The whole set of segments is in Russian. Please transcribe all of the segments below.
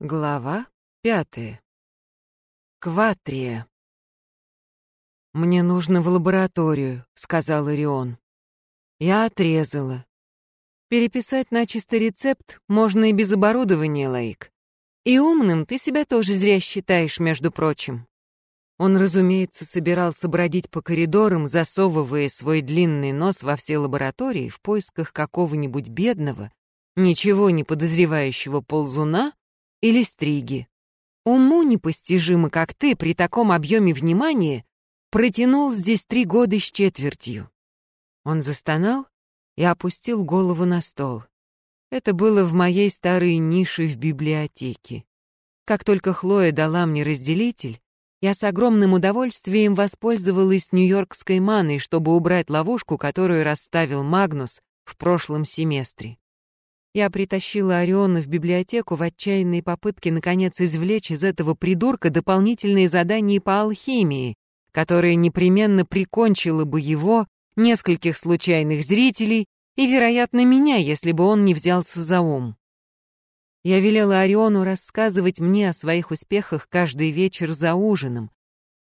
Глава пятая. Кватрия. «Мне нужно в лабораторию», — сказал Ирион. Я отрезала. Переписать начисто рецепт можно и без оборудования, Лаик. И умным ты себя тоже зря считаешь, между прочим. Он, разумеется, собирался бродить по коридорам, засовывая свой длинный нос во все лаборатории в поисках какого-нибудь бедного, ничего не подозревающего ползуна, или стриги. Уму непостижимо, как ты при таком объеме внимания протянул здесь три года с четвертью. Он застонал и опустил голову на стол. Это было в моей старой нише в библиотеке. Как только Хлоя дала мне разделитель, я с огромным удовольствием воспользовалась нью-йоркской маной, чтобы убрать ловушку, которую расставил Магнус в прошлом семестре. Я притащила Ориона в библиотеку в отчаянной попытке наконец извлечь из этого придурка дополнительные задания по алхимии, которое непременно прикончило бы его, нескольких случайных зрителей и, вероятно, меня, если бы он не взялся за ум. Я велела Ориону рассказывать мне о своих успехах каждый вечер за ужином,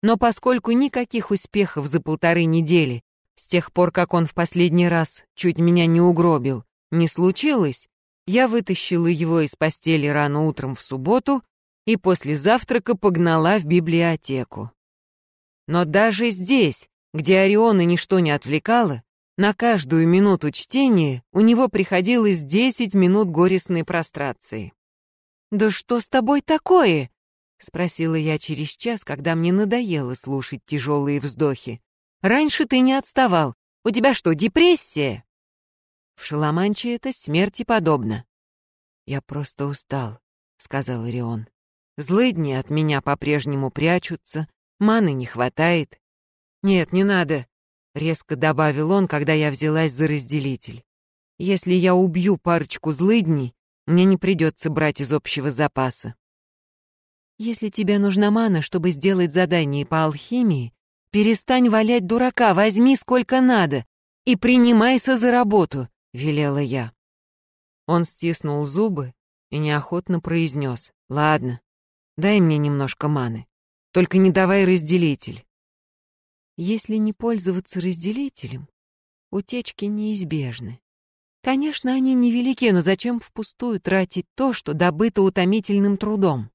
но поскольку никаких успехов за полторы недели, с тех пор, как он в последний раз чуть меня не угробил, не случилось, я вытащила его из постели рано утром в субботу и после завтрака погнала в библиотеку. Но даже здесь, где Ориона ничто не отвлекало, на каждую минуту чтения у него приходилось 10 минут горестной прострации. «Да что с тобой такое?» — спросила я через час, когда мне надоело слушать тяжелые вздохи. «Раньше ты не отставал. У тебя что, депрессия?» В Шаламанче это смерти подобно. «Я просто устал», — сказал Ирион. «Злыдни от меня по-прежнему прячутся, маны не хватает». «Нет, не надо», — резко добавил он, когда я взялась за разделитель. «Если я убью парочку злыдней, мне не придется брать из общего запаса». «Если тебе нужна мана, чтобы сделать задание по алхимии, перестань валять дурака, возьми сколько надо и принимайся за работу», — велела я. Он стиснул зубы и неохотно произнес. «Ладно, дай мне немножко маны. Только не давай разделитель». Если не пользоваться разделителем, утечки неизбежны. Конечно, они невелики, но зачем впустую тратить то, что добыто утомительным трудом?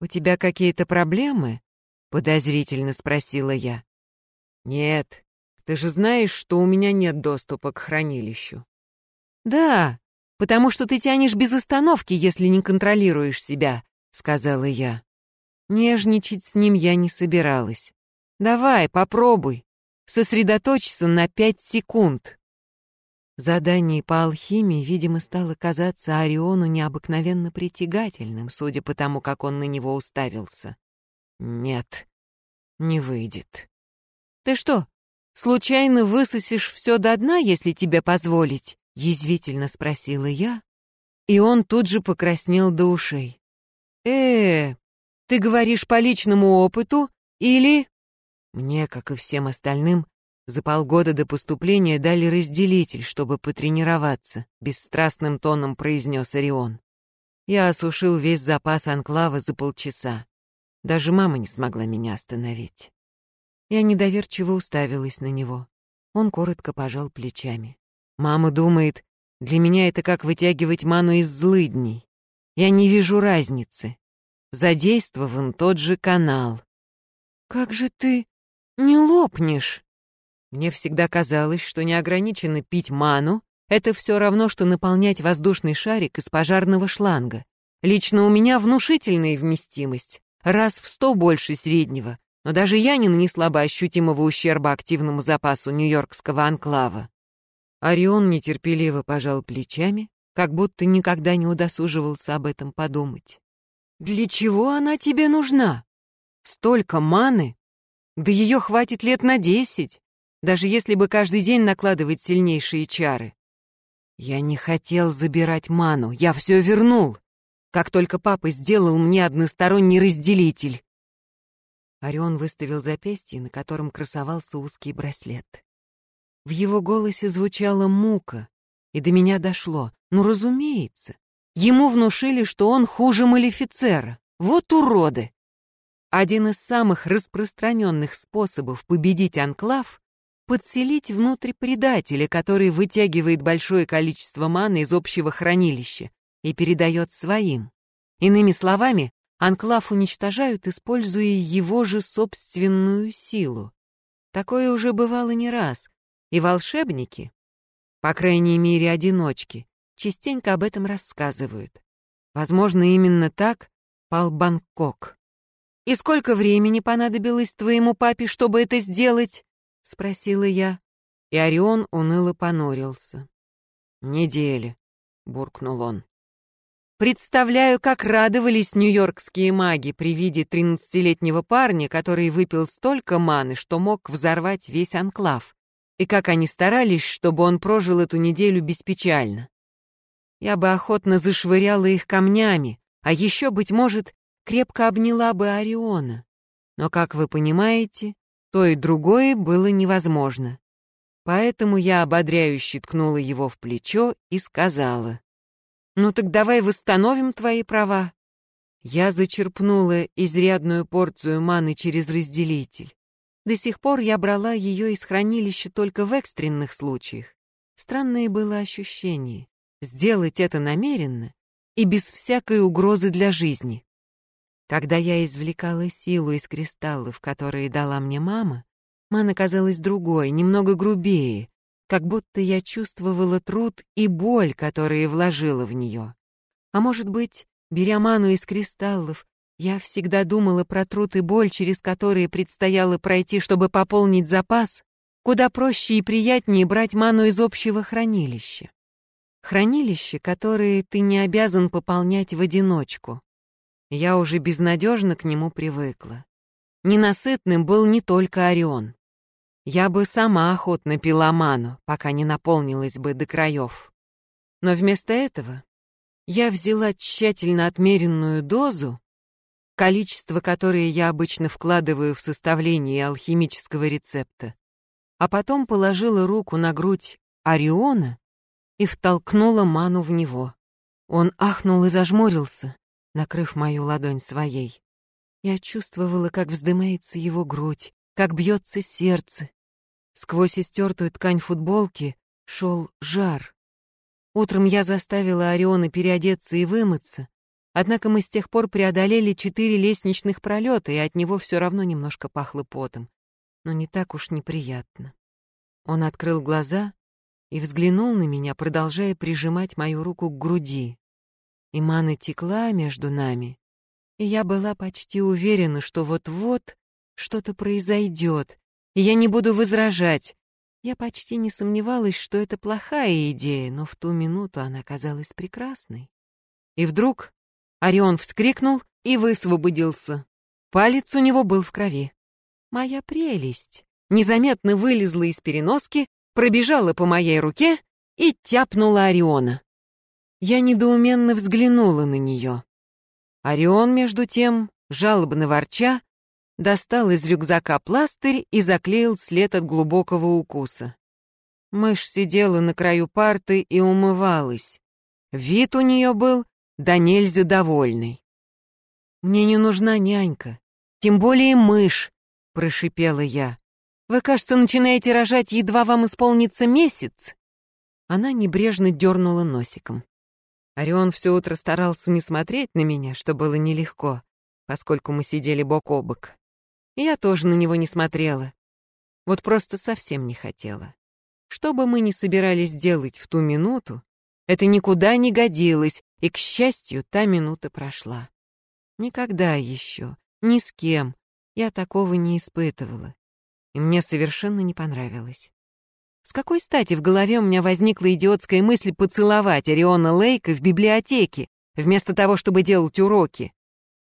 «У тебя какие-то проблемы?» — подозрительно спросила я. «Нет, ты же знаешь, что у меня нет доступа к хранилищу». «Да, потому что ты тянешь без остановки, если не контролируешь себя», — сказала я. Нежничать с ним я не собиралась. «Давай, попробуй. Сосредоточься на пять секунд». Задание по алхимии, видимо, стало казаться Ориону необыкновенно притягательным, судя по тому, как он на него уставился. «Нет, не выйдет». «Ты что, случайно высосешь все до дна, если тебе позволить?» — язвительно спросила я, и он тут же покраснел до ушей. «Э, ты говоришь по личному опыту или...» Мне, как и всем остальным, за полгода до поступления дали разделитель, чтобы потренироваться, бесстрастным тоном произнес Орион. Я осушил весь запас анклава за полчаса. Даже мама не смогла меня остановить. Я недоверчиво уставилась на него. Он коротко пожал плечами. Мама думает, для меня это как вытягивать ману из злыдней. Я не вижу разницы. Задействован тот же канал. Как же ты не лопнешь? Мне всегда казалось, что неограниченно пить ману — это все равно, что наполнять воздушный шарик из пожарного шланга. Лично у меня внушительная вместимость, раз в сто больше среднего, но даже я не нанесла бы ощутимого ущерба активному запасу нью-йоркского анклава. Орион нетерпеливо пожал плечами, как будто никогда не удосуживался об этом подумать. «Для чего она тебе нужна? Столько маны? Да ее хватит лет на десять, даже если бы каждый день накладывать сильнейшие чары. Я не хотел забирать ману, я все вернул, как только папа сделал мне односторонний разделитель». Орион выставил запястье, на котором красовался узкий браслет. В его голосе звучала мука, и до меня дошло. Ну, разумеется, Ему внушили, что он хуже Малефицера. Вот уроды! Один из самых распространенных способов победить анклав — подселить внутрь предателя, который вытягивает большое количество маны из общего хранилища и передает своим. Иными словами, анклав уничтожают, используя его же собственную силу. Такое уже бывало не раз, и волшебники, по крайней мере одиночки, частенько об этом рассказывают. Возможно, именно так пал Бангкок. «И сколько времени понадобилось твоему папе, чтобы это сделать?» — спросила я. И Орион уныло понурился. «Недели», — буркнул он. Представляю, как радовались нью-йоркские маги при виде тринадцатилетнего парня, который выпил столько маны, что мог взорвать весь анклав, и как они старались, чтобы он прожил эту неделю беспечально. Я бы охотно зашвыряла их камнями, а еще, быть может, крепко обняла бы Ориона. Но, как вы понимаете, то и другое было невозможно. Поэтому я ободряюще ткнула его в плечо и сказала, ну так давай восстановим твои права. Я зачерпнула изрядную порцию маны через разделитель. До сих пор я брала ее из хранилища только в экстренных случаях. Странное было ощущение — сделать это намеренно и без всякой угрозы для жизни. Когда я извлекала силу из кристаллов, которые дала мне мама, мана казалась другой, немного грубее, как будто я чувствовала труд и боль, которые вложила в нее. А может быть, беря ману из кристаллов, я всегда думала про труд и боль, через которые предстояло пройти, чтобы пополнить запас, куда проще и приятнее брать ману из общего хранилища. Хранилище, которое ты не обязан пополнять в одиночку. Я уже безнадежно к нему привыкла. Ненасытным был не только Орион. Я бы сама охотно пила ману, пока не наполнилась бы до краев. Но вместо этого я взяла тщательно отмеренную дозу, количество которое я обычно вкладываю в составление алхимического рецепта, а потом положила руку на грудь Ориона и втолкнула ману в него. Он ахнул и зажмурился, накрыв мою ладонь своей. Я чувствовала, как вздымается его грудь, как бьется сердце. Сквозь истертую ткань футболки шел жар. Утром я заставила Ориона переодеться и вымыться, однако мы с тех пор преодолели четыре лестничных пролета, и от него все равно немножко пахло потом, но не так уж неприятно. Он открыл глаза и взглянул на меня, продолжая прижимать мою руку к груди. И мана текла между нами, и я была почти уверена, что вот-вот что-то произойдет, и я не буду возражать. Я почти не сомневалась, что это плохая идея, но в ту минуту она казалась прекрасной. И вдруг Орион вскрикнул и высвободился. Палец у него был в крови. Моя прелесть незаметно вылезла из переноски, пробежала по моей руке и тяпнула Ориона. Я недоуменно взглянула на нее. Орион, между тем, жалобно ворча, достал из рюкзака пластырь и заклеил след от глубокого укуса. Мышь сидела на краю парты и умывалась. Вид у нее был да нельзя довольный. «Мне не нужна нянька, тем более мышь», — прошипела я. «Вы, кажется, начинаете рожать, едва вам исполнится месяц». Она небрежно дернула носиком. Орион все утро старался не смотреть на меня, что было нелегко, поскольку мы сидели бок о бок. Я тоже на него не смотрела. Вот просто совсем не хотела. Что бы мы ни собирались делать в ту минуту, это никуда не годилось, и, к счастью, та минута прошла. Никогда еще, ни с кем, я такого не испытывала. И мне совершенно не понравилось. С какой стати в голове у меня возникла идиотская мысль поцеловать Ориона Лейка в библиотеке, вместо того, чтобы делать уроки?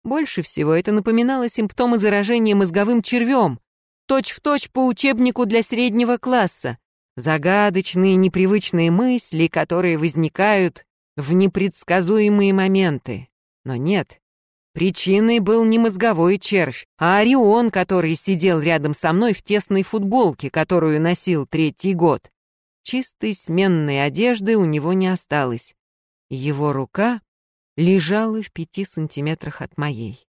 Больше всего это напоминало симптомы заражения мозговым червем, точь-в-точь точь по учебнику для среднего класса. Загадочные, непривычные мысли, которые возникают в непредсказуемые моменты. Но нет, причиной был не мозговой червь, а Орион, который сидел рядом со мной в тесной футболке, которую носил третий год. Чистой сменной одежды у него не осталось. Его рука лежала в пяти сантиметрах от моей.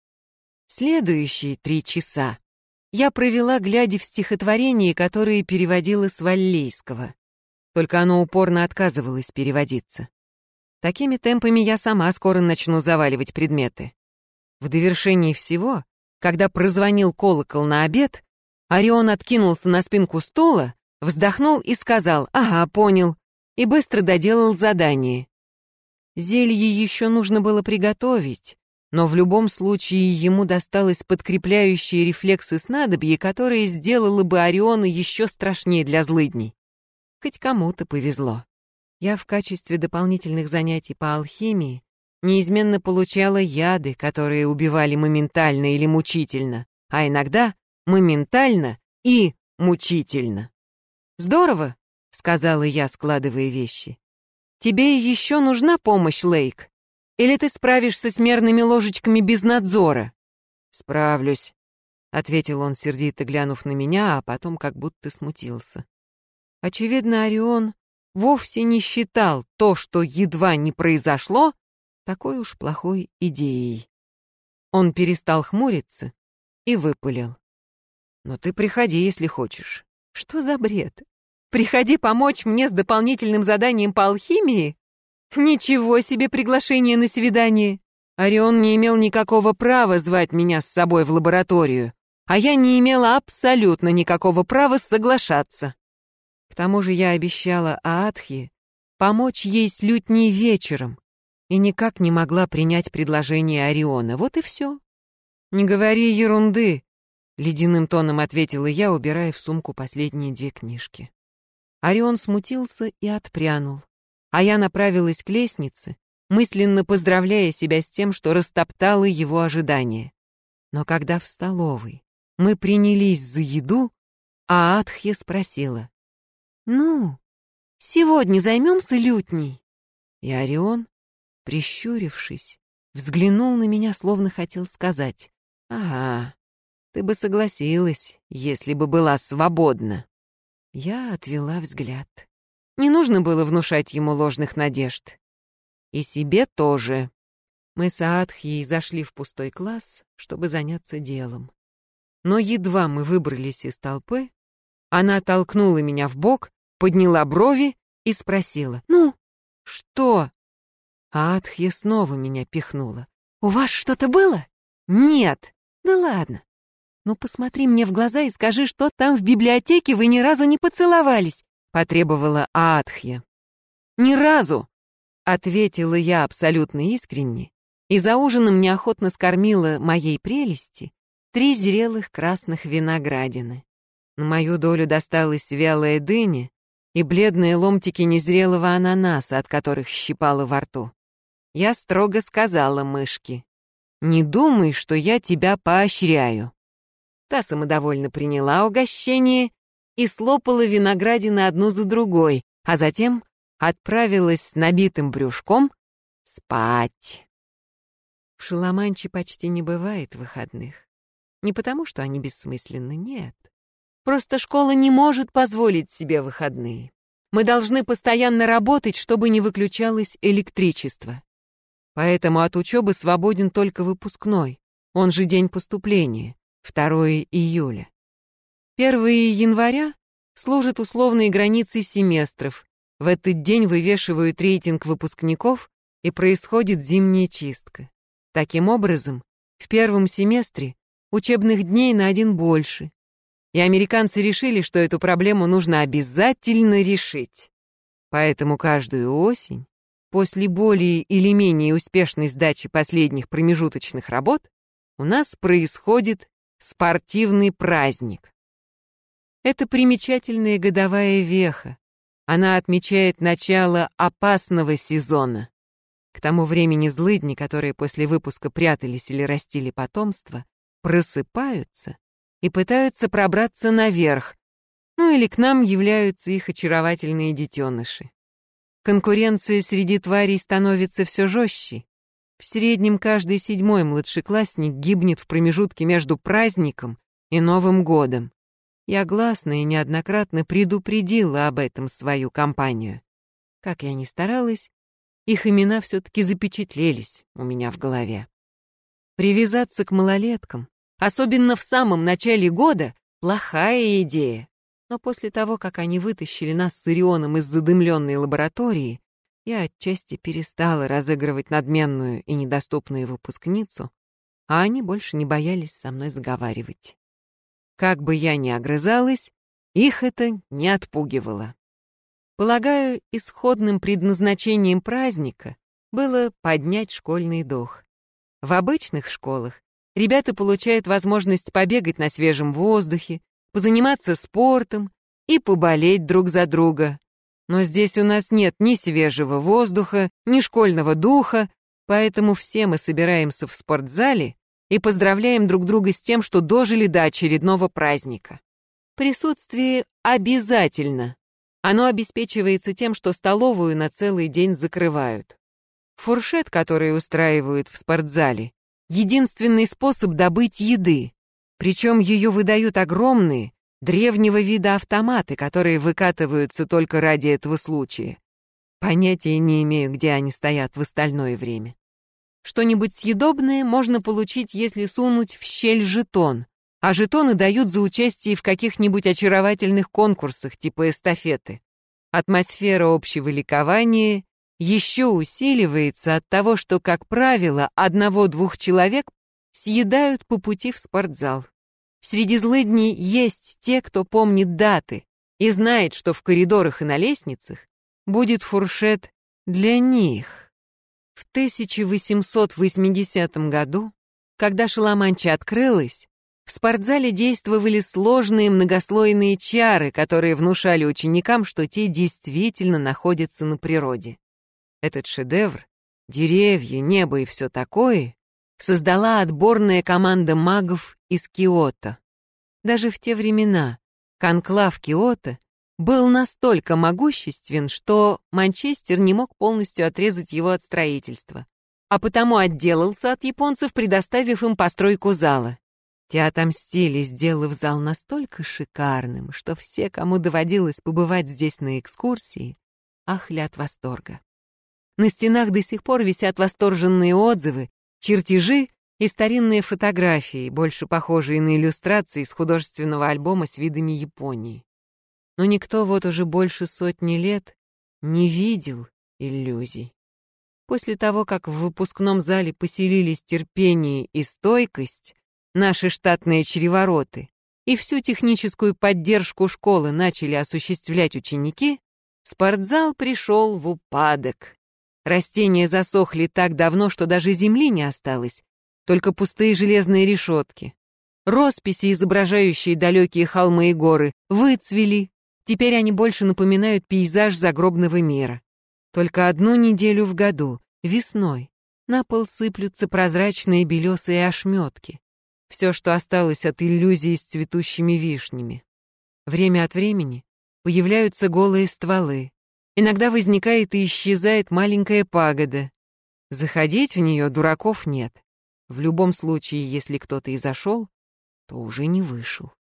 Следующие три часа я провела, глядя в стихотворение, которое переводила с валлейского. Только оно упорно отказывалось переводиться. Такими темпами я сама скоро начну заваливать предметы. В довершении всего, когда прозвонил колокол на обед, Орион откинулся на спинку стула, вздохнул и сказал «Ага, понял», и быстро доделал задание. Зелье еще нужно было приготовить, но в любом случае ему досталось подкрепляющие рефлексы снадобье, которое сделало бы Ориона еще страшнее для злыдней. Хоть кому-то повезло. Я в качестве дополнительных занятий по алхимии неизменно получала яды, которые убивали моментально или мучительно, а иногда моментально и мучительно. «Здорово», — сказала я, складывая вещи. «Тебе еще нужна помощь, Лейк? Или ты справишься с мерными ложечками без надзора?» «Справлюсь», — ответил он, сердито глянув на меня, а потом как будто смутился. Очевидно, Орион вовсе не считал то, что едва не произошло, такой уж плохой идеей. Он перестал хмуриться и выпалил. «Но ты приходи, если хочешь». «Что за бред? Приходи помочь мне с дополнительным заданием по алхимии? Ничего себе приглашение на свидание!» Орион не имел никакого права звать меня с собой в лабораторию, а я не имела абсолютно никакого права соглашаться. К тому же я обещала Аатхе помочь ей с лютней вечером, и никак не могла принять предложение Ориона. Вот и все. «Не говори ерунды», — ледяным тоном ответила я, убирая в сумку последние две книжки. Орион смутился и отпрянул, а я направилась к лестнице, мысленно поздравляя себя с тем, что растоптала его ожидания. Но когда в столовой мы принялись за еду, а Атхья спросила, «Ну, сегодня займемся лютней?» И Орион прищурившись, взглянул на меня, словно хотел сказать, «Ага, ты бы согласилась, если бы была свободна». Я отвела взгляд. Не нужно было внушать ему ложных надежд. И себе тоже. Мы с Аатхией зашли в пустой класс, чтобы заняться делом. Но едва мы выбрались из толпы, она толкнула меня в бок, подняла брови и спросила, «Ну, что?» А Атхья снова меня пихнула. «У вас что-то было?» «Нет». «Да ладно. Ну посмотри мне в глаза и скажи, что там в библиотеке вы ни разу не поцеловались», потребовала Аатхья. «Ни разу», — ответила я абсолютно искренне, и за ужином неохотно скормила моей прелести три зрелых красных виноградины. На мою долю досталась вялая дыня и бледные ломтики незрелого ананаса, от которых щипала во рту я строго сказала мышке, «Не думай, что я тебя поощряю». Та самодовольно приняла угощение и слопала виноградины одну за другой, а затем отправилась с набитым брюшком спать. В Шаламанче почти не бывает выходных. Не потому, что они бессмысленны, нет. Просто школа не может позволить себе выходные. Мы должны постоянно работать, чтобы не выключалось электричество. Поэтому от учебы свободен только выпускной, он же день поступления, 2 июля. 1 января служит условной границей семестров. В этот день вывешивают рейтинг выпускников и происходит зимняя чистка. Таким образом, в первом семестре учебных дней на один больше. И американцы решили, что эту проблему нужно обязательно решить. Поэтому каждую осень После более или менее успешной сдачи последних промежуточных работ у нас происходит спортивный праздник. Это примечательная годовая веха. Она отмечает начало опасного сезона. К тому времени злыдни, которые после выпуска прятались или растили потомство, просыпаются и пытаются пробраться наверх, ну или к нам являются их очаровательные детеныши. Конкуренция среди тварей становится все жестче. В среднем каждый седьмой младшеклассник гибнет в промежутке между праздником и Новым годом. Я гласно и неоднократно предупредила об этом свою компанию. Как я ни старалась, их имена все-таки запечатлелись у меня в голове. Привязаться к малолеткам, особенно в самом начале года, плохая идея. Но после того, как они вытащили нас с Ирионом из задымленной лаборатории, я отчасти перестала разыгрывать надменную и недоступную выпускницу, а они больше не боялись со мной заговаривать. Как бы я ни огрызалась, их это не отпугивало. Полагаю, исходным предназначением праздника было поднять школьный дух. В обычных школах ребята получают возможность побегать на свежем воздухе, позаниматься спортом и поболеть друг за друга. Но здесь у нас нет ни свежего воздуха, ни школьного духа, поэтому все мы собираемся в спортзале и поздравляем друг друга с тем, что дожили до очередного праздника. Присутствие обязательно. Оно обеспечивается тем, что столовую на целый день закрывают. Фуршет, который устраивают в спортзале, единственный способ добыть еды. Причем ее выдают огромные, древнего вида автоматы, которые выкатываются только ради этого случая. Понятия не имею, где они стоят в остальное время. Что-нибудь съедобное можно получить, если сунуть в щель жетон, а жетоны дают за участие в каких-нибудь очаровательных конкурсах типа эстафеты. Атмосфера общего ликования еще усиливается от того, что, как правило, одного-двух человек съедают по пути в спортзал. Среди злыдней есть те, кто помнит даты и знает, что в коридорах и на лестницах будет фуршет для них. В 1880 году, когда Шаламанча открылась, в спортзале действовали сложные многослойные чары, которые внушали ученикам, что те действительно находятся на природе. Этот шедевр, деревья, небо и все такое, создала отборная команда магов из Киото. Даже в те времена конклав Киото был настолько могуществен, что Манчестер не мог полностью отрезать его от строительства, а потому отделался от японцев, предоставив им постройку зала. Те отомстили, сделав зал настолько шикарным, что все, кому доводилось побывать здесь на экскурсии, ахли от восторга. На стенах до сих пор висят восторженные отзывы, чертежи и старинные фотографии, больше похожие на иллюстрации из художественного альбома с видами Японии. Но никто вот уже больше сотни лет не видел иллюзий. После того, как в выпускном зале поселились терпение и стойкость, наши штатные чревороты, и всю техническую поддержку школы начали осуществлять ученики, спортзал пришел в упадок. Растения засохли так давно, что даже земли не осталось, только пустые железные решетки. Росписи, изображающие далекие холмы и горы, выцвели. Теперь они больше напоминают пейзаж загробного мира. Только одну неделю в году, весной, на пол сыплются прозрачные белесые ошметки все, что осталось от иллюзии с цветущими вишнями. Время от времени появляются голые стволы. Иногда возникает и исчезает маленькая пагода. Заходить в нее дураков нет. В любом случае, если кто-то и зашел, то уже не вышел.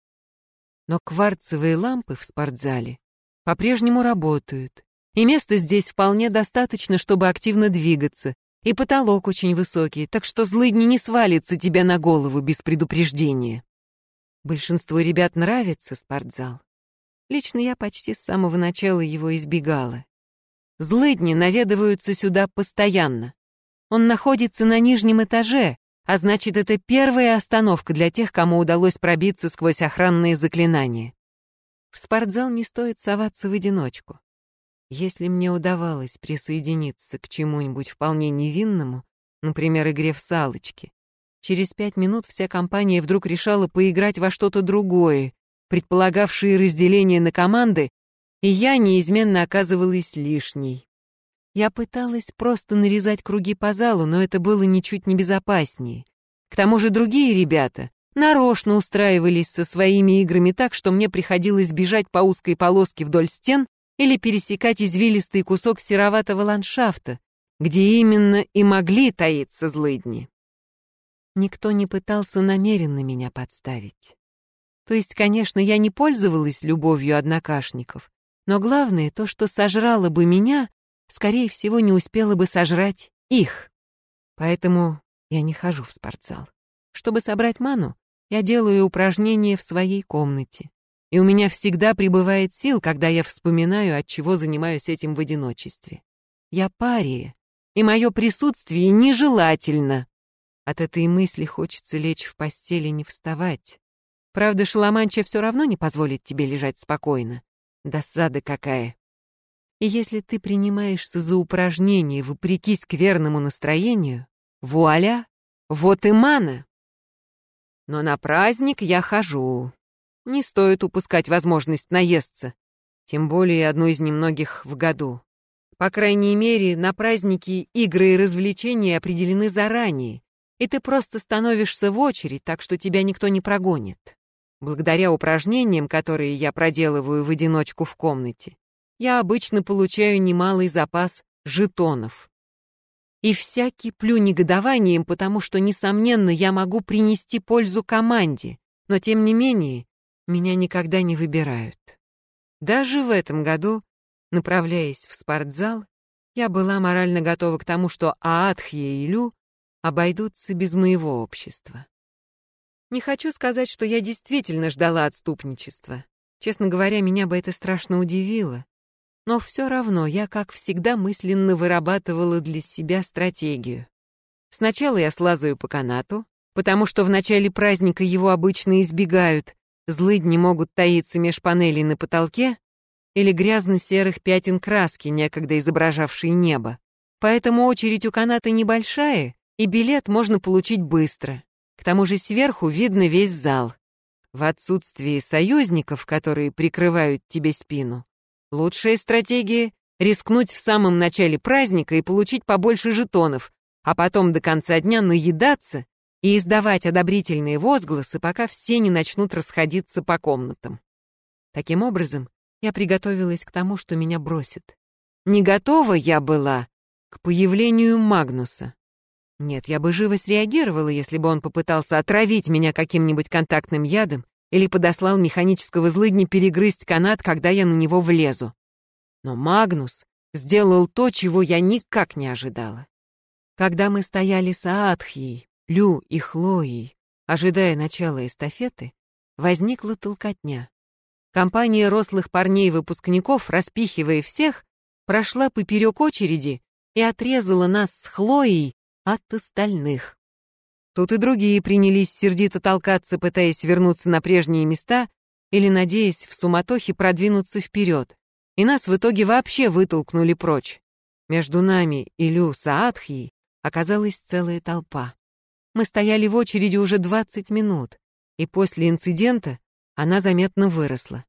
Но кварцевые лампы в спортзале по-прежнему работают, и места здесь вполне достаточно, чтобы активно двигаться, и потолок очень высокий, так что злыдни не свалится тебе на голову без предупреждения. Большинству ребят нравится спортзал. Лично я почти с самого начала его избегала. Злыдни наведываются сюда постоянно. Он находится на нижнем этаже, а значит, это первая остановка для тех, кому удалось пробиться сквозь охранные заклинания. В спортзал не стоит соваться в одиночку. Если мне удавалось присоединиться к чему-нибудь вполне невинному, например, игре в салочки, через пять минут вся компания вдруг решала поиграть во что-то другое, предполагавшее разделение на команды, и я неизменно оказывалась лишней. Я пыталась просто нарезать круги по залу, но это было ничуть не безопаснее. К тому же другие ребята нарочно устраивались со своими играми так, что мне приходилось бежать по узкой полоске вдоль стен или пересекать извилистый кусок сероватого ландшафта, где именно и могли таиться злыдни. Никто не пытался намеренно меня подставить. То есть, конечно, я не пользовалась любовью однокашников, но главное то, что сожрало бы меня, скорее всего, не успела бы сожрать их. Поэтому я не хожу в спортзал. Чтобы собрать ману, я делаю упражнения в своей комнате. И у меня всегда прибывает сил, когда я вспоминаю, от чего занимаюсь этим в одиночестве. Я пария, и мое присутствие нежелательно. От этой мысли хочется лечь в постели не вставать. Правда, Шаламанча все равно не позволит тебе лежать спокойно. Досада какая. И если ты принимаешься за упражнение вопреки скверному настроению, вуаля, вот и мана. Но на праздник я хожу. Не стоит упускать возможность наесться, тем более одну из немногих в году. По крайней мере, на праздники игры и развлечения определены заранее, и ты просто становишься в очередь, так что тебя никто не прогонит. Благодаря упражнениям, которые я проделываю в одиночку в комнате, я обычно получаю немалый запас жетонов. И вся киплю негодованием, потому что, несомненно, я могу принести пользу команде, но, тем не менее, меня никогда не выбирают. Даже в этом году, направляясь в спортзал, я была морально готова к тому, что Аатхья и Лю обойдутся без моего общества. Не хочу сказать, что я действительно ждала отступничества. Честно говоря, меня бы это страшно удивило. Но все равно я, как всегда, мысленно вырабатывала для себя стратегию. Сначала я слазаю по канату, потому что в начале праздника его обычно избегают, злыдни могут таиться меж панелей на потолке или грязно-серых пятен краски, некогда изображавшей небо. Поэтому очередь у каната небольшая, и билет можно получить быстро. К тому же сверху видно весь зал. В отсутствии союзников, которые прикрывают тебе спину, лучшая стратегия — рискнуть в самом начале праздника и получить побольше жетонов, а потом до конца дня наедаться и издавать одобрительные возгласы, пока все не начнут расходиться по комнатам. Таким образом, я приготовилась к тому, что меня бросит. Не готова я была к появлению Магнуса. Нет, я бы живо среагировала, если бы он попытался отравить меня каким-нибудь контактным ядом или подослал механического злыдня перегрызть канат, когда я на него влезу. Но Магнус сделал то, чего я никак не ожидала. Когда мы стояли с Аатхией, Лю и Хлоей, ожидая начала эстафеты, возникла толкотня. Компания рослых парней-выпускников, распихивая всех, прошла поперек очереди и отрезала нас с Хлоей от остальных. Тут и другие принялись сердито толкаться, пытаясь вернуться на прежние места или надеясь в суматохе продвинуться вперед. И нас в итоге вообще вытолкнули прочь. Между нами и Лю Саадхией оказалась целая толпа. Мы стояли в очереди уже 20 минут, и после инцидента она заметно выросла.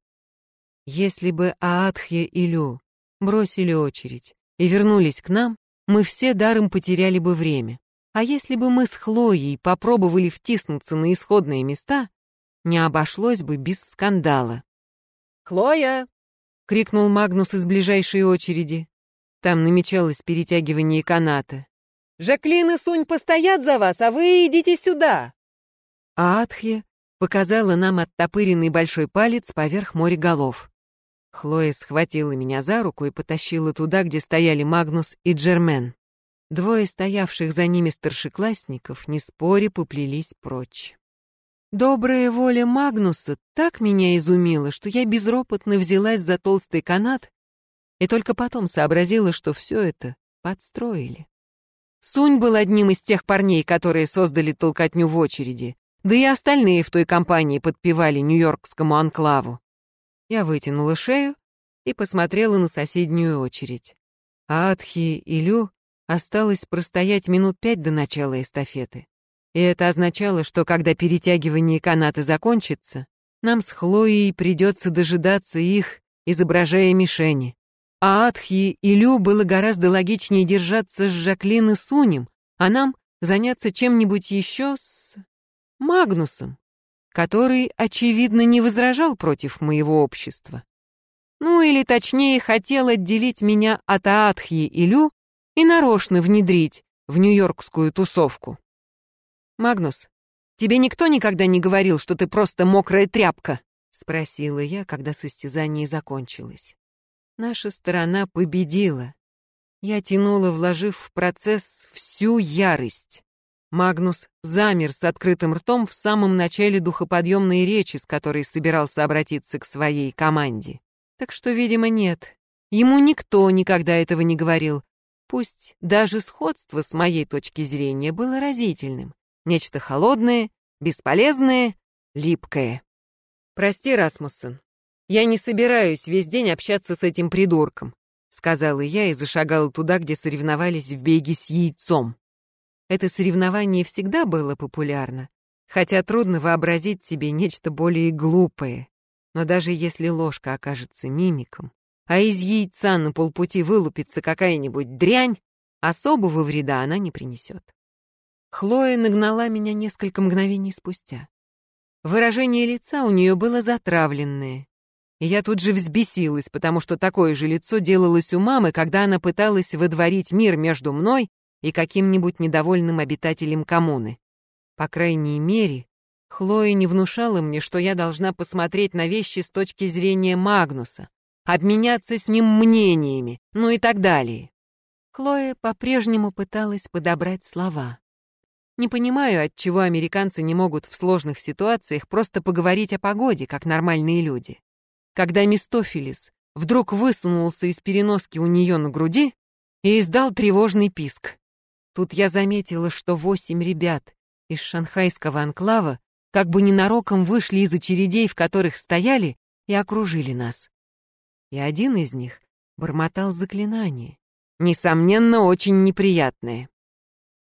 Если бы Аадхья и Лю бросили очередь и вернулись к нам, мы все даром потеряли бы время. А если бы мы с Хлоей попробовали втиснуться на исходные места, не обошлось бы без скандала. «Хлоя!» — крикнул Магнус из ближайшей очереди. Там намечалось перетягивание каната. «Жаклин и Сунь постоят за вас, а вы идите сюда!» А Атхья показала нам оттопыренный большой палец поверх моря голов. Хлоя схватила меня за руку и потащила туда, где стояли Магнус и Джермен. Двое стоявших за ними старшеклассников, не споря, поплелись прочь. Добрая воля Магнуса так меня изумила, что я безропотно взялась за толстый канат и только потом сообразила, что все это подстроили. Сунь был одним из тех парней, которые создали толкотню в очереди, да и остальные в той компании подпевали нью-йоркскому анклаву. Я вытянула шею и посмотрела на соседнюю очередь. А Адхи и Лю осталось простоять минут пять до начала эстафеты. И это означало, что когда перетягивание каната закончится, нам с Хлоей придется дожидаться их, изображая мишени. А Адхи и Лю было гораздо логичнее держаться с Жаклин и Сунем, а нам заняться чем-нибудь еще с... Магнусом который, очевидно, не возражал против моего общества. Ну или точнее, хотел отделить меня от Аатхи и Лю и нарочно внедрить в нью-йоркскую тусовку. «Магнус, тебе никто никогда не говорил, что ты просто мокрая тряпка?» — спросила я, когда состязание закончилось. Наша сторона победила. Я тянула, вложив в процесс всю ярость. Магнус замер с открытым ртом в самом начале духоподъемной речи, с которой собирался обратиться к своей команде. Так что, видимо, нет. Ему никто никогда этого не говорил. Пусть даже сходство с моей точки зрения было разительным. Нечто холодное, бесполезное, липкое. «Прости, Расмуссен, я не собираюсь весь день общаться с этим придурком», сказала я и зашагала туда, где соревновались в беге с яйцом. Это соревнование всегда было популярно, хотя трудно вообразить себе нечто более глупое. Но даже если ложка окажется мимиком, а из яйца на полпути вылупится какая-нибудь дрянь, особого вреда она не принесет. Хлоя нагнала меня несколько мгновений спустя. Выражение лица у нее было затравленное. И я тут же взбесилась, потому что такое же лицо делалось у мамы, когда она пыталась выдворить мир между мной и каким-нибудь недовольным обитателем коммуны. По крайней мере, Хлоя не внушала мне, что я должна посмотреть на вещи с точки зрения Магнуса, обменяться с ним мнениями, ну и так далее. Хлоя по-прежнему пыталась подобрать слова. Не понимаю, отчего американцы не могут в сложных ситуациях просто поговорить о погоде, как нормальные люди. Когда Мистофилис вдруг высунулся из переноски у нее на груди и издал тревожный писк. Тут я заметила, что восемь ребят из шанхайского анклава как бы ненароком вышли из очередей, в которых стояли, и окружили нас. И один из них бормотал заклинание, несомненно, очень неприятное.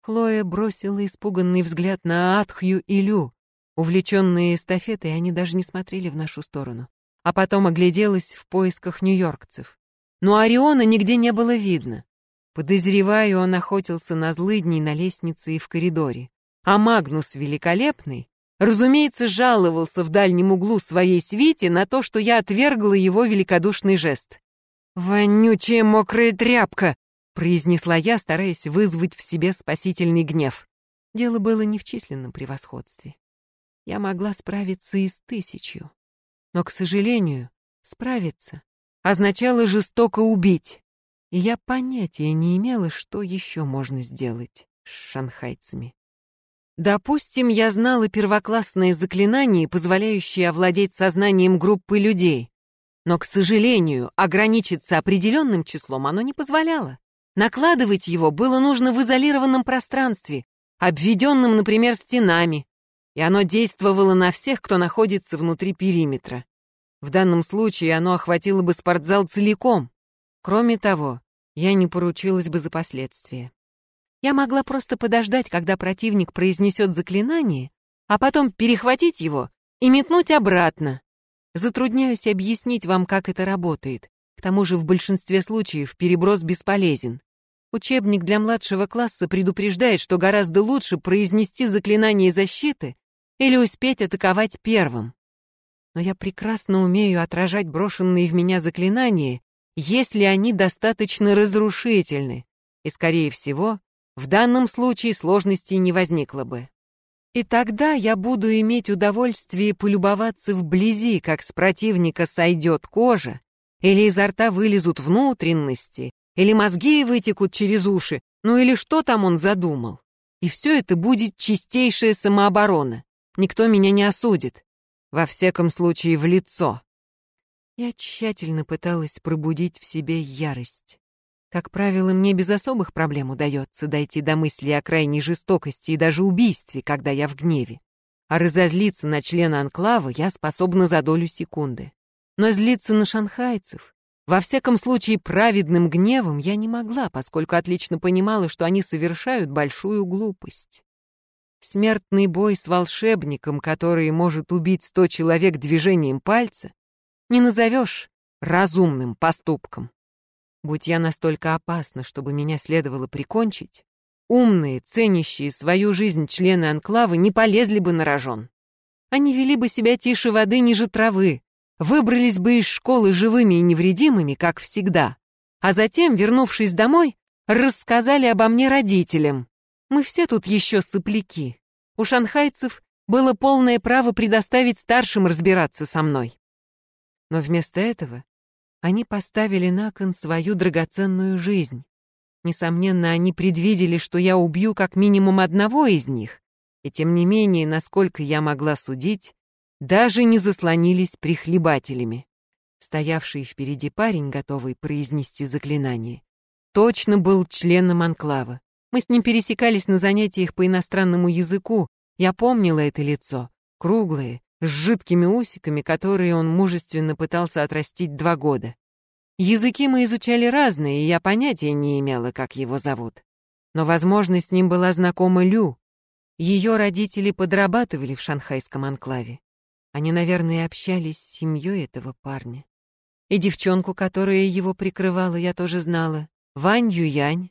Хлоя бросила испуганный взгляд на Атхью и Лю. Увлеченные эстафетой, они даже не смотрели в нашу сторону. А потом огляделась в поисках нью-йоркцев. Но Ориона нигде не было видно. Подозреваю, он охотился на злыдней на лестнице и в коридоре. А Магнус Великолепный, разумеется, жаловался в дальнем углу своей свите на то, что я отвергла его великодушный жест. «Вонючая мокрая тряпка!» произнесла я, стараясь вызвать в себе спасительный гнев. Дело было не в численном превосходстве. Я могла справиться и с тысячью. Но, к сожалению, справиться означало жестоко убить. И я понятия не имела, что еще можно сделать с шанхайцами. Допустим, я знала первоклассные заклинания, позволяющие овладеть сознанием группы людей. Но, к сожалению, ограничиться определенным числом оно не позволяло. Накладывать его было нужно в изолированном пространстве, обведенном, например, стенами, и оно действовало на всех, кто находится внутри периметра. В данном случае оно охватило бы спортзал целиком. Кроме того, я не поручилась бы за последствия. Я могла просто подождать, когда противник произнесет заклинание, а потом перехватить его и метнуть обратно. Затрудняюсь объяснить вам, как это работает. К тому же в большинстве случаев переброс бесполезен. Учебник для младшего класса предупреждает, что гораздо лучше произнести заклинание защиты или успеть атаковать первым. Но я прекрасно умею отражать брошенные в меня заклинания, если они достаточно разрушительны, и, скорее всего, в данном случае сложностей не возникло бы. И тогда я буду иметь удовольствие полюбоваться вблизи, как с противника сойдет кожа, или изо рта вылезут внутренности, или мозги вытекут через уши, ну или что там он задумал. И все это будет чистейшая самооборона. Никто меня не осудит. Во всяком случае, в лицо. Я тщательно пыталась пробудить в себе ярость. Как правило, мне без особых проблем удается дойти до мысли о крайней жестокости и даже убийстве, когда я в гневе. А разозлиться на члена анклава я способна за долю секунды. Но злиться на шанхайцев, во всяком случае праведным гневом, я не могла, поскольку отлично понимала, что они совершают большую глупость. Смертный бой с волшебником, который может убить сто человек движением пальца, не назовешь разумным поступком. Будь я настолько опасна, чтобы меня следовало прикончить, умные, ценящие свою жизнь члены анклава не полезли бы на рожон. Они вели бы себя тише воды ниже травы, выбрались бы из школы живыми и невредимыми, как всегда, а затем, вернувшись домой, рассказали обо мне родителям. Мы все тут еще сопляки. У шанхайцев было полное право предоставить старшим разбираться со мной. Но вместо этого они поставили на кон свою драгоценную жизнь. Несомненно, они предвидели, что я убью как минимум одного из них, и тем не менее, насколько я могла судить, даже не заслонились прихлебателями. Стоявший впереди парень, готовый произнести заклинание, точно был членом анклава. Мы с ним пересекались на занятиях по иностранному языку. Я помнила это лицо, круглое, с жидкими усиками, которые он мужественно пытался отрастить два года. Языки мы изучали разные, и я понятия не имела, как его зовут. Но, возможно, с ним была знакома Лю. Ее родители подрабатывали в шанхайском анклаве. Они, наверное, общались с семьей этого парня. И девчонку, которая его прикрывала, я тоже знала. Вань Юянь.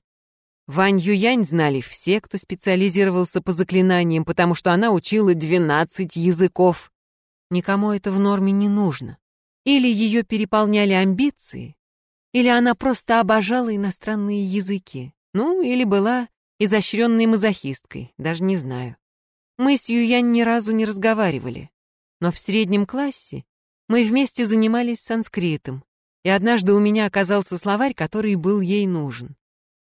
Вань Юянь знали все, кто специализировался по заклинаниям, потому что она учила 12 языков. Никому это в норме не нужно. Или ее переполняли амбиции, или она просто обожала иностранные языки. Ну, или была изощренной мазохисткой, даже не знаю. Мы с Юянь ни разу не разговаривали. Но в среднем классе мы вместе занимались санскритом, и однажды у меня оказался словарь, который был ей нужен.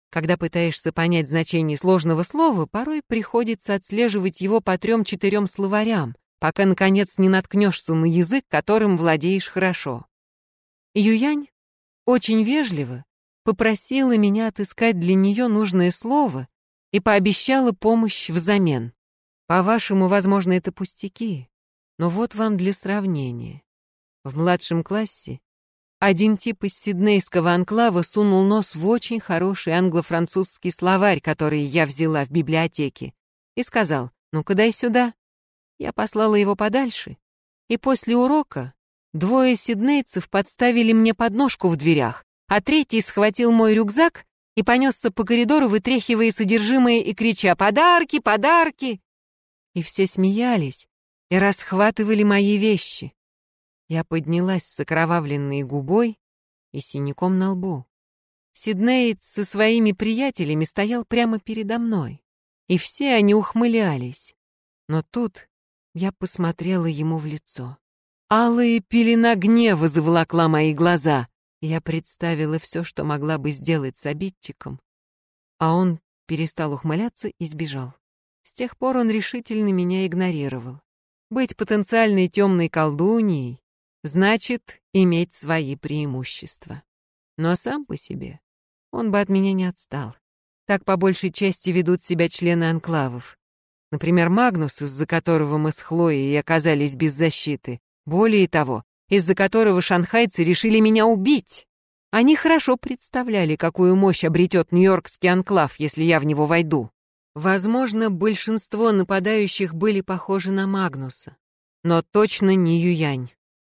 Когда пытаешься понять значение сложного слова, порой приходится отслеживать его по трем-четырем словарям, пока, наконец, не наткнешься на язык, которым владеешь хорошо. Юянь очень вежливо попросила меня отыскать для нее нужное слово и пообещала помощь взамен. По-вашему, возможно, это пустяки, но вот вам для сравнения. В младшем классе один тип из сиднейского анклава сунул нос в очень хороший англо-французский словарь, который я взяла в библиотеке, и сказал, ну-ка дай сюда. Я послала его подальше, и после урока двое сиднейцев подставили мне подножку в дверях, а третий схватил мой рюкзак и понесся по коридору, вытряхивая содержимое и крича «Подарки! Подарки!» И все смеялись и расхватывали мои вещи. Я поднялась с окровавленной губой и синяком на лбу. Сиднеец со своими приятелями стоял прямо передо мной, и все они ухмылялись. Но тут я посмотрела ему в лицо. Алая пелена гнева заволокла мои глаза. Я представила все, что могла бы сделать с обидчиком. А он перестал ухмыляться и сбежал. С тех пор он решительно меня игнорировал. Быть потенциальной темной колдуньей значит иметь свои преимущества. Но сам по себе он бы от меня не отстал. Так по большей части ведут себя члены анклавов. Например, Магнус, из-за которого мы с Хлоей оказались без защиты. Более того, из-за которого шанхайцы решили меня убить. Они хорошо представляли, какую мощь обретет Нью-Йоркский анклав, если я в него войду. Возможно, большинство нападающих были похожи на Магнуса, но точно не Юянь.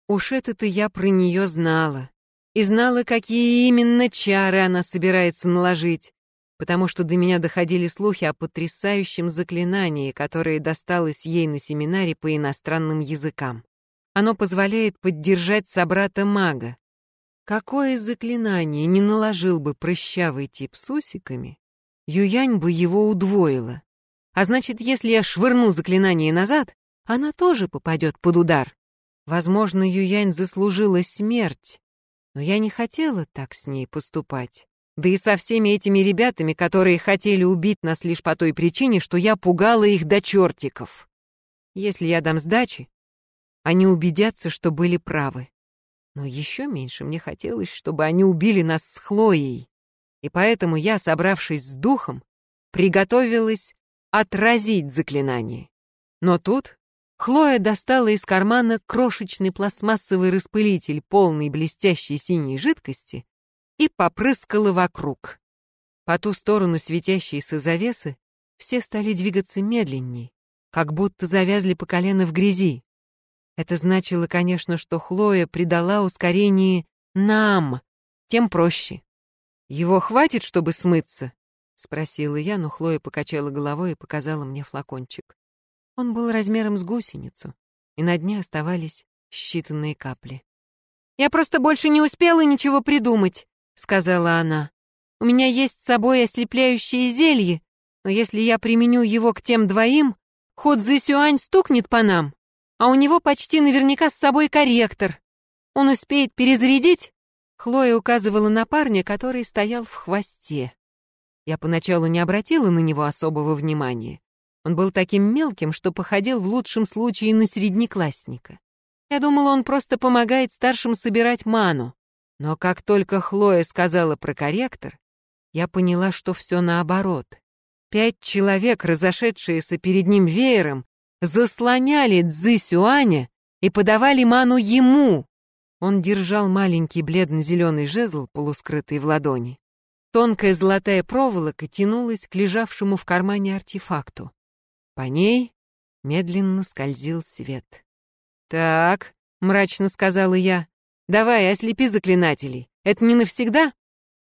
Уж это-то я про нее знала. И знала, какие именно чары она собирается наложить, потому что до меня доходили слухи о потрясающем заклинании, которое досталось ей на семинаре по иностранным языкам. Оно позволяет поддержать собрата-мага. Какое заклинание не наложил бы прыщавый тип с усиками, Юянь бы его удвоила. А значит, если я швырну заклинание назад, она тоже попадет под удар. Возможно, Юянь заслужила смерть, но я не хотела так с ней поступать. Да и со всеми этими ребятами, которые хотели убить нас лишь по той причине, что я пугала их до чертиков. Если я дам сдачи, они убедятся, что были правы. Но еще меньше мне хотелось, чтобы они убили нас с Хлоей. И поэтому я, собравшись с духом, приготовилась отразить заклинание. Но тут Хлоя достала из кармана крошечный пластмассовый распылитель, полный блестящей синей жидкости, и попрыскала вокруг. По ту сторону светящейся завесы все стали двигаться медленней, как будто завязли по колено в грязи. Это значило, конечно, что Хлоя придала ускорение нам, тем проще. «Его хватит, чтобы смыться?» — спросила я, но Хлоя покачала головой и показала мне флакончик. Он был размером с гусеницу, и на дне оставались считанные капли. «Я просто больше не успела ничего придумать», — сказала она. «У меня есть с собой ослепляющее зелье, но если я применю его к тем двоим, ход Зисюань стукнет по нам, а у него почти наверняка с собой корректор. Он успеет перезарядить?» Хлоя указывала на парня, который стоял в хвосте. Я поначалу не обратила на него особого внимания. Он был таким мелким, что походил в лучшем случае на среднеклассника. Я думала, он просто помогает старшим собирать ману. Но как только Хлоя сказала про корректор, я поняла, что все наоборот. Пять человек, разошедшиеся перед ним веером, заслоняли Цзы Сюаня и подавали ману ему. Он держал маленький бледно-зеленый жезл, полускрытый в ладони. Тонкая золотая проволока тянулась к лежавшему в кармане артефакту. По ней медленно скользил свет. «Так», — мрачно сказала я, — «давай, ослепи заклинателей. Это не навсегда?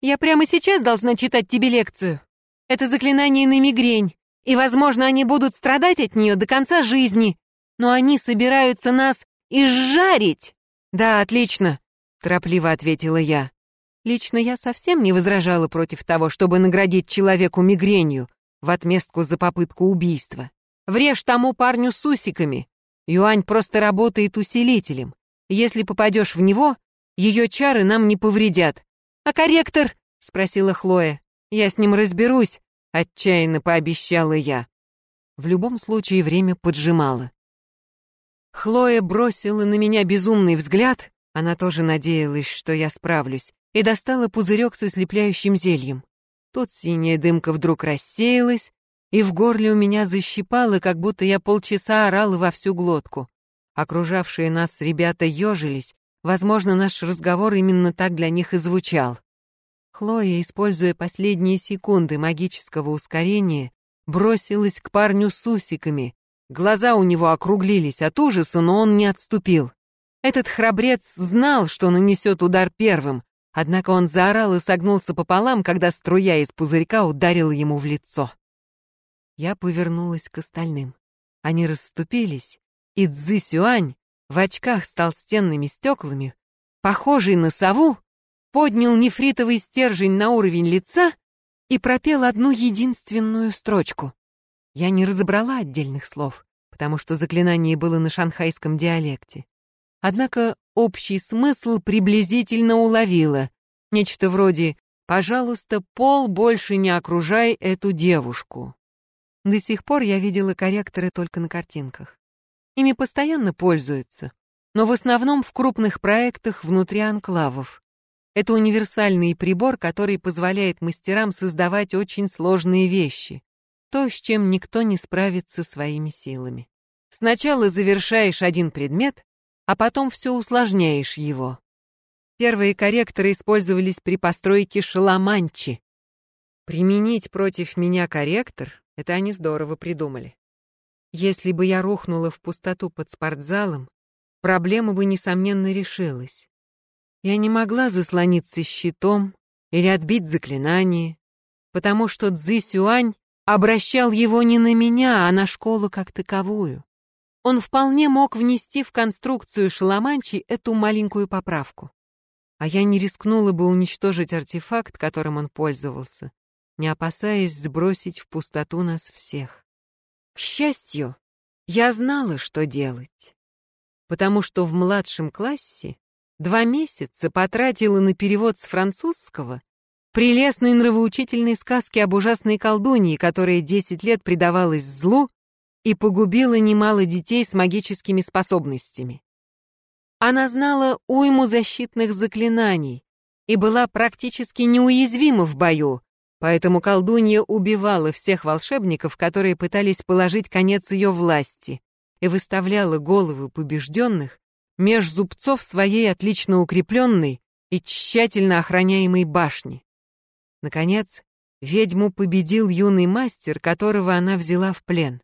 Я прямо сейчас должна читать тебе лекцию. Это заклинание на мигрень, и, возможно, они будут страдать от нее до конца жизни, но они собираются нас изжарить». «Да, отлично», — торопливо ответила я. Лично я совсем не возражала против того, чтобы наградить человеку мигренью в отместку за попытку убийства. Врежь тому парню с усиками. Юань просто работает усилителем. Если попадешь в него, ее чары нам не повредят. «А корректор?» — спросила Хлоя. «Я с ним разберусь», — отчаянно пообещала я. В любом случае время поджимало. Хлоя бросила на меня безумный взгляд, она тоже надеялась, что я справлюсь, и достала пузырек со слепляющим зельем. Тут синяя дымка вдруг рассеялась, и в горле у меня защипало, как будто я полчаса орала во всю глотку. Окружавшие нас ребята ежились, возможно, наш разговор именно так для них и звучал. Хлоя, используя последние секунды магического ускорения, бросилась к парню с усиками. Глаза у него округлились от ужаса, но он не отступил. Этот храбрец знал, что нанесет удар первым, однако он заорал и согнулся пополам, когда струя из пузырька ударила ему в лицо. Я повернулась к остальным. Они расступились, и Цзы Сюань в очках с толстенными стеклами, похожий на сову, поднял нефритовый стержень на уровень лица и пропел одну единственную строчку. Я не разобрала отдельных слов, потому что заклинание было на шанхайском диалекте. Однако общий смысл приблизительно уловила. Нечто вроде «Пожалуйста, пол больше не окружай эту девушку». До сих пор я видела корректоры только на картинках. Ими постоянно пользуются, но в основном в крупных проектах внутри анклавов. Это универсальный прибор, который позволяет мастерам создавать очень сложные вещи, то, с чем никто не справится своими силами. Сначала завершаешь один предмет, а потом все усложняешь его. Первые корректоры использовались при постройке шаламанчи. Применить против меня корректор это они здорово придумали. Если бы я рухнула в пустоту под спортзалом, проблема бы, несомненно, решилась. Я не могла заслониться щитом или отбить заклинание, потому что Цзи Сюань обращал его не на меня, а на школу как таковую. Он вполне мог внести в конструкцию Шаламанчи эту маленькую поправку. А я не рискнула бы уничтожить артефакт, которым он пользовался, не опасаясь сбросить в пустоту нас всех. К счастью, я знала, что делать, потому что в младшем классе два месяца потратила на перевод с французского прелестной нравоучительной сказки об ужасной колдуньи, которая десять лет предавалась злу и погубила немало детей с магическими способностями. Она знала уйму защитных заклинаний и была практически неуязвима в бою, Поэтому колдунья убивала всех волшебников, которые пытались положить конец ее власти, и выставляла головы побежденных меж зубцов своей отлично укрепленной и тщательно охраняемой башни. Наконец, ведьму победил юный мастер, которого она взяла в плен.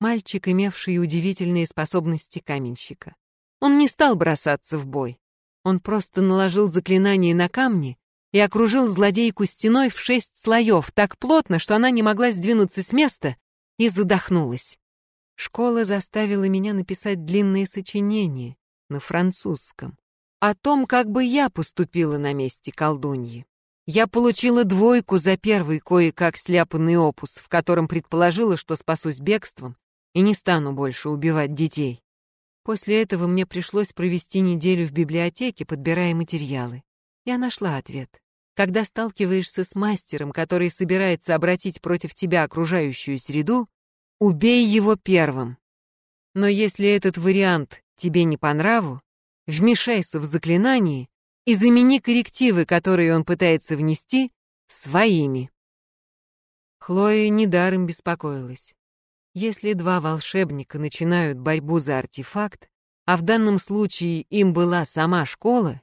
Мальчик, имевший удивительные способности каменщика. Он не стал бросаться в бой. Он просто наложил заклинание на камни и окружил злодейку стеной в шесть слоев так плотно, что она не могла сдвинуться с места и задохнулась. Школа заставила меня написать длинные сочинения на французском о том, как бы я поступила на месте колдуньи. Я получила двойку за первый кое-как сляпанный опус, в котором предположила, что спасусь бегством и не стану больше убивать детей. После этого мне пришлось провести неделю в библиотеке, подбирая материалы. Я нашла ответ. Когда сталкиваешься с мастером, который собирается обратить против тебя окружающую среду, убей его первым. Но если этот вариант тебе не по нраву, вмешайся в заклинание и замени коррективы, которые он пытается внести, своими. Хлоя недаром беспокоилась. Если два волшебника начинают борьбу за артефакт, а в данном случае им была сама школа,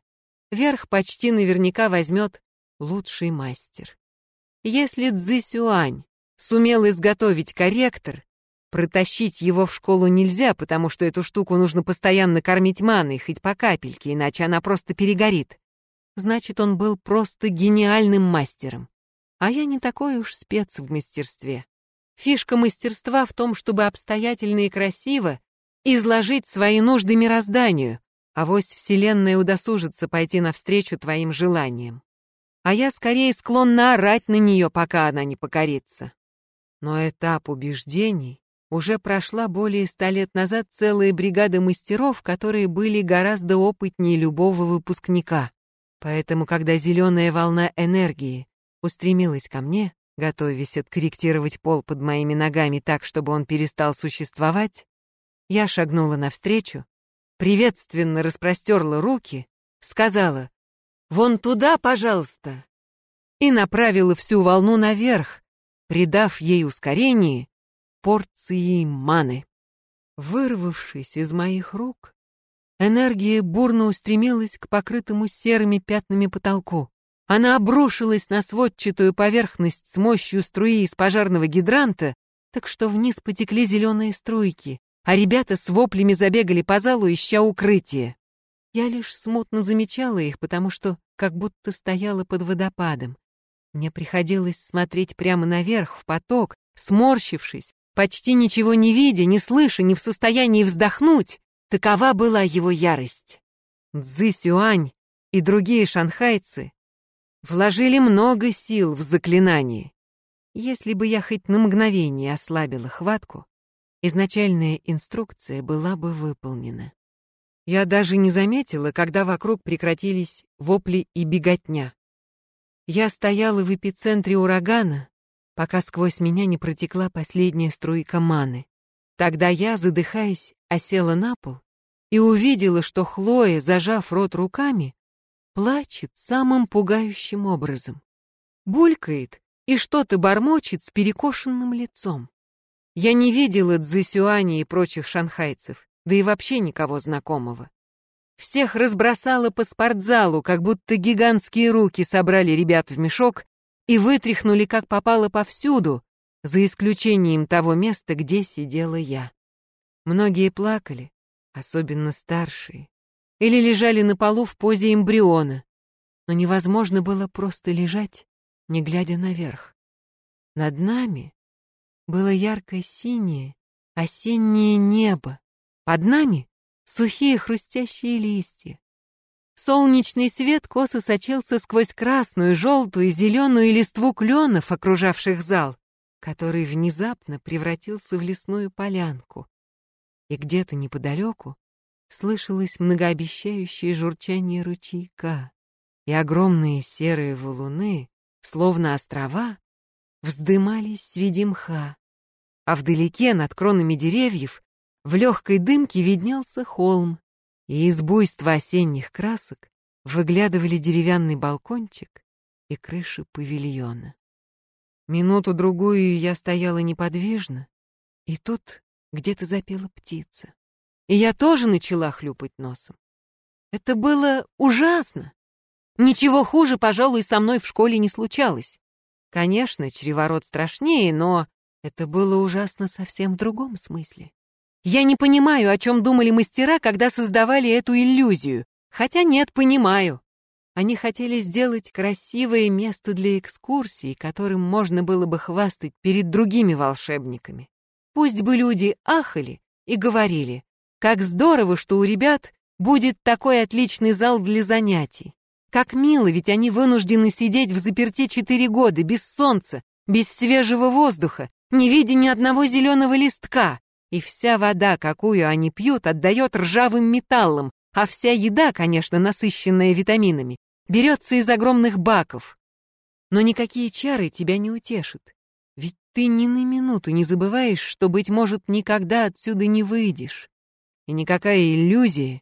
верх почти наверняка возьмет лучший мастер. Если Цзисюань сумел изготовить корректор, протащить его в школу нельзя, потому что эту штуку нужно постоянно кормить маной, хоть по капельке, иначе она просто перегорит. Значит, он был просто гениальным мастером. А я не такой уж спец в мастерстве. Фишка мастерства в том, чтобы обстоятельно и красиво изложить свои нужды мирозданию, а вось Вселенная удосужится пойти навстречу твоим желаниям. А я скорее склонна орать на нее, пока она не покорится. Но этап убеждений уже прошла более ста лет назад целая бригада мастеров, которые были гораздо опытнее любого выпускника. Поэтому, когда зеленая волна энергии устремилась ко мне, готовясь откорректировать пол под моими ногами так, чтобы он перестал существовать, я шагнула навстречу, приветственно распростерла руки, сказала «Вон туда, пожалуйста!» и направила всю волну наверх, придав ей ускорение порцией маны. Вырвавшись из моих рук, энергия бурно устремилась к покрытому серыми пятнами потолку. Она обрушилась на сводчатую поверхность с мощью струи из пожарного гидранта, так что вниз потекли зеленые струйки, а ребята с воплями забегали по залу, ища укрытие. Я лишь смутно замечала их, потому что как будто стояла под водопадом. Мне приходилось смотреть прямо наверх, в поток, сморщившись, почти ничего не видя, не слыша, не в состоянии вздохнуть. Такова была его ярость. Цзы Сюань и другие шанхайцы вложили много сил в заклинание. Если бы я хоть на мгновение ослабила хватку, изначальная инструкция была бы выполнена. Я даже не заметила, когда вокруг прекратились вопли и беготня. Я стояла в эпицентре урагана, пока сквозь меня не протекла последняя струйка маны. Тогда я, задыхаясь, осела на пол и увидела, что Хлоя, зажав рот руками, плачет самым пугающим образом. Булькает и что-то бормочет с перекошенным лицом. Я не видела Цзэсюани и прочих шанхайцев, да и вообще никого знакомого. Всех разбросало по спортзалу, как будто гигантские руки собрали ребят в мешок и вытряхнули как попало повсюду, за исключением того места, где сидела я. Многие плакали, особенно старшие, или лежали на полу в позе эмбриона, но невозможно было просто лежать, не глядя наверх. Над нами было яркое синее осеннее небо. Под нами сухие хрустящие листья. Солнечный свет косо сочился сквозь красную, желтую, зеленую листву кленов, окружавших зал, который внезапно превратился в лесную полянку. И где-то неподалеку слышалось многообещающее журчание ручейка, и огромные серые валуны, словно острова, вздымались среди мха, а вдалеке над кронами деревьев в легкой дымке виднелся холм, и из буйства осенних красок выглядывали деревянный балкончик и крыша павильона. Минуту-другую я стояла неподвижно, и тут где-то запела птица. И я тоже начала хлюпать носом. Это было ужасно. Ничего хуже, пожалуй, со мной в школе не случалось. Конечно, чреворот страшнее, но это было ужасно совсем в другом смысле. Я не понимаю, о чем думали мастера, когда создавали эту иллюзию. Хотя нет, понимаю. Они хотели сделать красивое место для экскурсий, которым можно было бы хвастать перед другими волшебниками. Пусть бы люди ахали и говорили, как здорово, что у ребят будет такой отличный зал для занятий. Как мило, ведь они вынуждены сидеть в заперти четыре года, без солнца, без свежего воздуха, не видя ни одного зеленого листка. И вся вода, какую они пьют, отдает ржавым металлом, а вся еда, конечно, насыщенная витаминами, берется из огромных баков. Но никакие чары тебя не утешат. Ведь ты ни на минуту не забываешь, что, быть может, никогда отсюда не выйдешь. И никакая иллюзия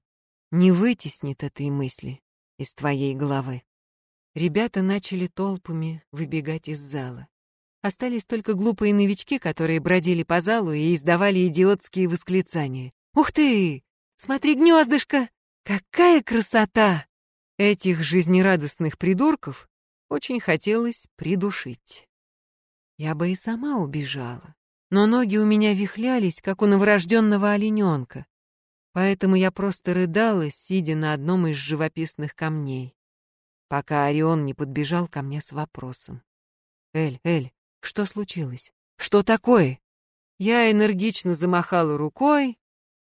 не вытеснит этой мысли из твоей головы. Ребята начали толпами выбегать из зала. Остались только глупые новички, которые бродили по залу и издавали идиотские восклицания. «Ух ты! Смотри, гнездышко! Какая красота!» Этих жизнерадостных придурков очень хотелось придушить. Я бы и сама убежала, но ноги у меня вихлялись, как у новорожденного олененка, поэтому я просто рыдала, сидя на одном из живописных камней, пока Орион не подбежал ко мне с вопросом. «Эль, Эль, что случилось? Что такое?» Я энергично замахала рукой,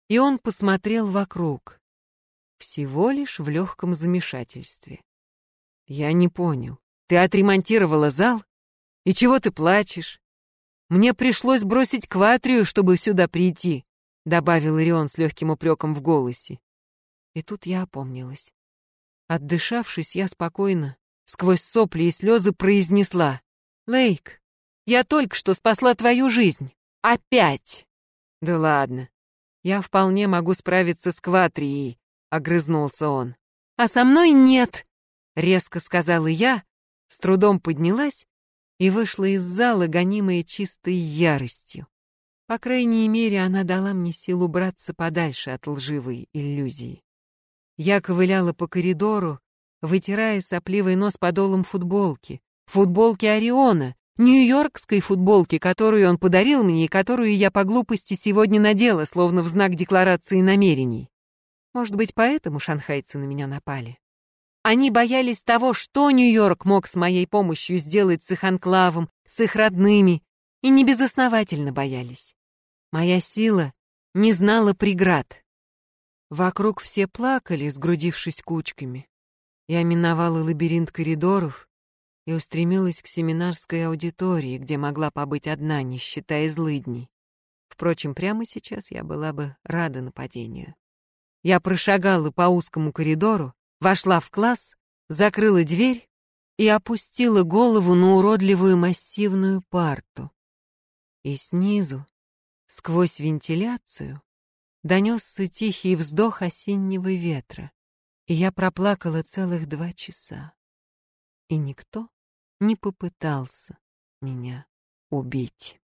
и он посмотрел вокруг. Всего лишь в легком замешательстве. Я не понял. Ты отремонтировала зал? И чего ты плачешь? Мне пришлось бросить кватрию, чтобы сюда прийти, добавил Ирион с легким упреком в голосе. И тут я опомнилась. Отдышавшись, я спокойно, сквозь сопли и слезы произнесла. «Лейк, я только что спасла твою жизнь. Опять!» «Да ладно. Я вполне могу справиться с Кватрией», — огрызнулся он. «А со мной нет», — резко сказала я, с трудом поднялась и вышла из зала, гонимая чистой яростью. По крайней мере, она дала мне силу браться подальше от лживой иллюзии. Я ковыляла по коридору, вытирая сопливый нос подолом футболки. Футболки Ориона, нью-йоркской футболки, которую он подарил мне и которую я по глупости сегодня надела, словно в знак декларации намерений. Может быть, поэтому шанхайцы на меня напали. Они боялись того, что Нью-Йорк мог с моей помощью сделать с их анклавом, с их родными, и небезосновательно боялись. Моя сила не знала преград. Вокруг все плакали, сгрудившись кучками. Я миновала лабиринт коридоров, и устремилась к семинарской аудитории, где могла побыть одна, не считая злыдней. Впрочем, прямо сейчас я была бы рада нападению. Я прошагала по узкому коридору, вошла в класс, закрыла дверь и опустила голову на уродливую массивную парту. И снизу, сквозь вентиляцию, донесся тихий вздох осеннего ветра, и я проплакала целых два часа. И никто не попытался меня убить.